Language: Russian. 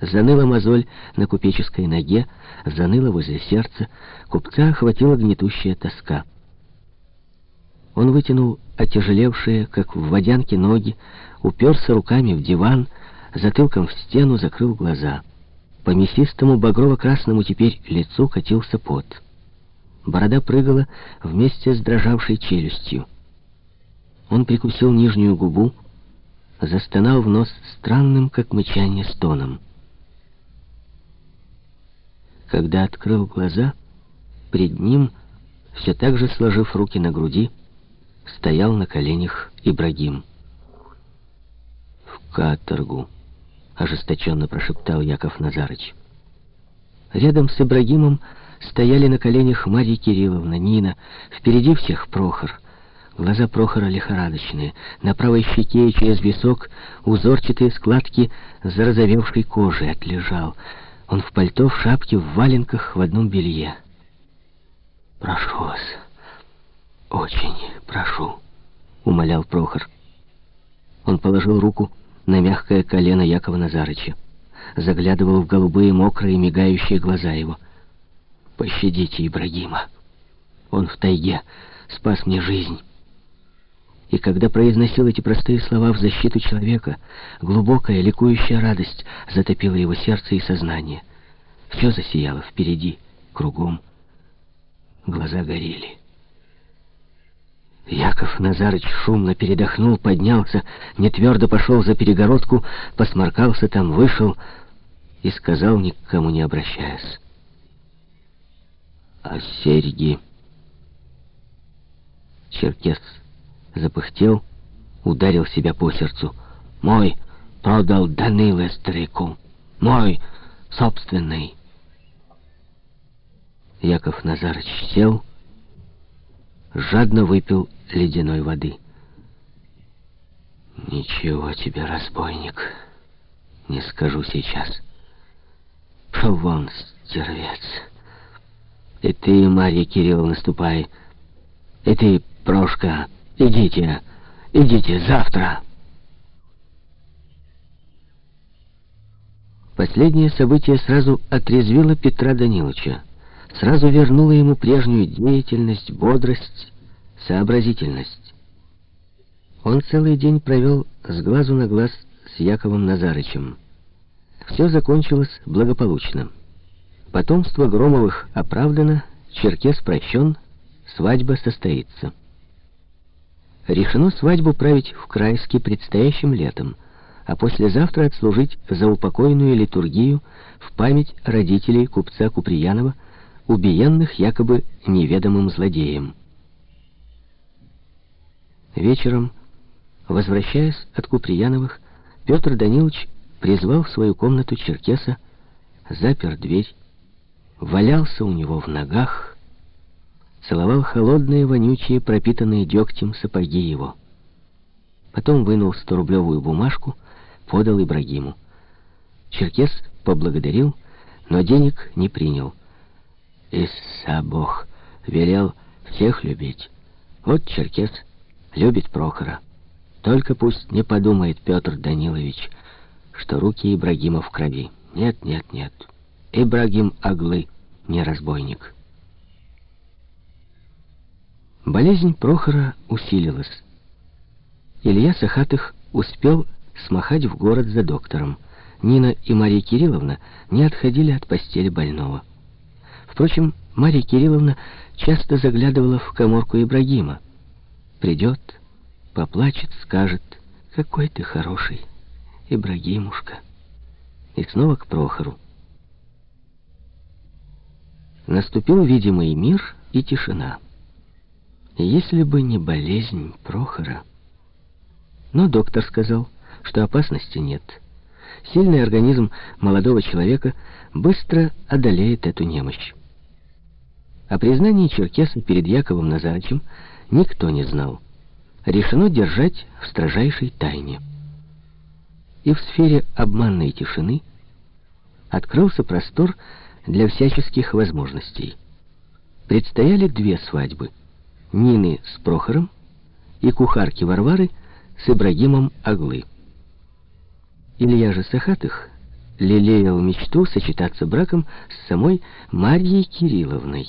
Заныла мозоль на купеческой ноге, заныла возле сердца, купца охватила гнетущая тоска. Он вытянул отяжелевшие, как в водянке, ноги, уперся руками в диван, затылком в стену закрыл глаза. По мясистому багрово-красному теперь лицу катился пот. Борода прыгала вместе с дрожавшей челюстью. Он прикусил нижнюю губу, застонал в нос странным, как мычание, стоном. Когда открыл глаза, пред ним, все так же сложив руки на груди, стоял на коленях Ибрагим. «В каторгу!» — ожесточенно прошептал Яков Назарыч. Рядом с Ибрагимом стояли на коленях Марья Кирилловна, Нина, впереди всех Прохор. Глаза Прохора лихорадочные, на правой щеке через висок узорчатые складки зарозовевшей кожи отлежал — он в пальто, в шапке, в валенках, в одном белье. «Прошу вас, очень прошу», — умолял Прохор. Он положил руку на мягкое колено Якова Назарыча, заглядывал в голубые, мокрые, мигающие глаза его. «Пощадите Ибрагима. Он в тайге спас мне жизнь». И когда произносил эти простые слова в защиту человека, глубокая, ликующая радость затопила его сердце и сознание. Все засияло впереди, кругом. Глаза горели. Яков Назарыч шумно передохнул, поднялся, нетвердо пошел за перегородку, посморкался там, вышел и сказал, никому не обращаясь. «А серьги?» Черкес запыхтел, ударил себя по сердцу. «Мой продал Даниле старику! Мой собственный!» Яков Назарыч сел, жадно выпил ледяной воды. «Ничего тебе, разбойник, не скажу сейчас. Пшел вон, стервец. И ты, Марья Кирилловна, ступай. И ты, Прошка, Идите, идите завтра. Последнее событие сразу отрезвило Петра Даниловича, сразу вернуло ему прежнюю деятельность, бодрость, сообразительность. Он целый день провел с глазу на глаз с Яковом Назарычем. Все закончилось благополучно. Потомство Громовых оправдано, Черкес прощен, свадьба состоится. Решено свадьбу править в Крайске предстоящим летом, а послезавтра отслужить за упокойную литургию в память родителей купца Куприянова, убиенных якобы неведомым злодеем. Вечером, возвращаясь от Куприяновых, Петр Данилович призвал в свою комнату Черкеса, запер дверь, валялся у него в ногах, целовал холодные, вонючие, пропитанные дегтем сапоги его. Потом вынул сторублевую бумажку, подал Ибрагиму. Черкес поблагодарил, но денег не принял. Исса Бог велел всех любить. Вот Черкес любит Прохора. Только пусть не подумает Петр Данилович, что руки Ибрагима в крови. Нет, нет, нет. Ибрагим Аглы, не разбойник. Болезнь Прохора усилилась. Илья Сахатых успел смахать в город за доктором. Нина и Мария Кирилловна не отходили от постели больного. Впрочем, Мария Кирилловна часто заглядывала в коморку Ибрагима. Придет, поплачет, скажет, какой ты хороший, Ибрагимушка. И снова к Прохору. Наступил видимый мир и тишина. Если бы не болезнь Прохора... Но доктор сказал, что опасности нет. Сильный организм молодого человека быстро одолеет эту немощь. О признании Черкеса перед Яковом Назарычем никто не знал. Решено держать в строжайшей тайне. И в сфере обманной тишины открылся простор для всяческих возможностей. Предстояли две свадьбы — Нины с Прохором и кухарки Варвары с Ибрагимом Аглы. Илья же Сахатых лелеял мечту сочетаться браком с самой Марьей Кирилловной.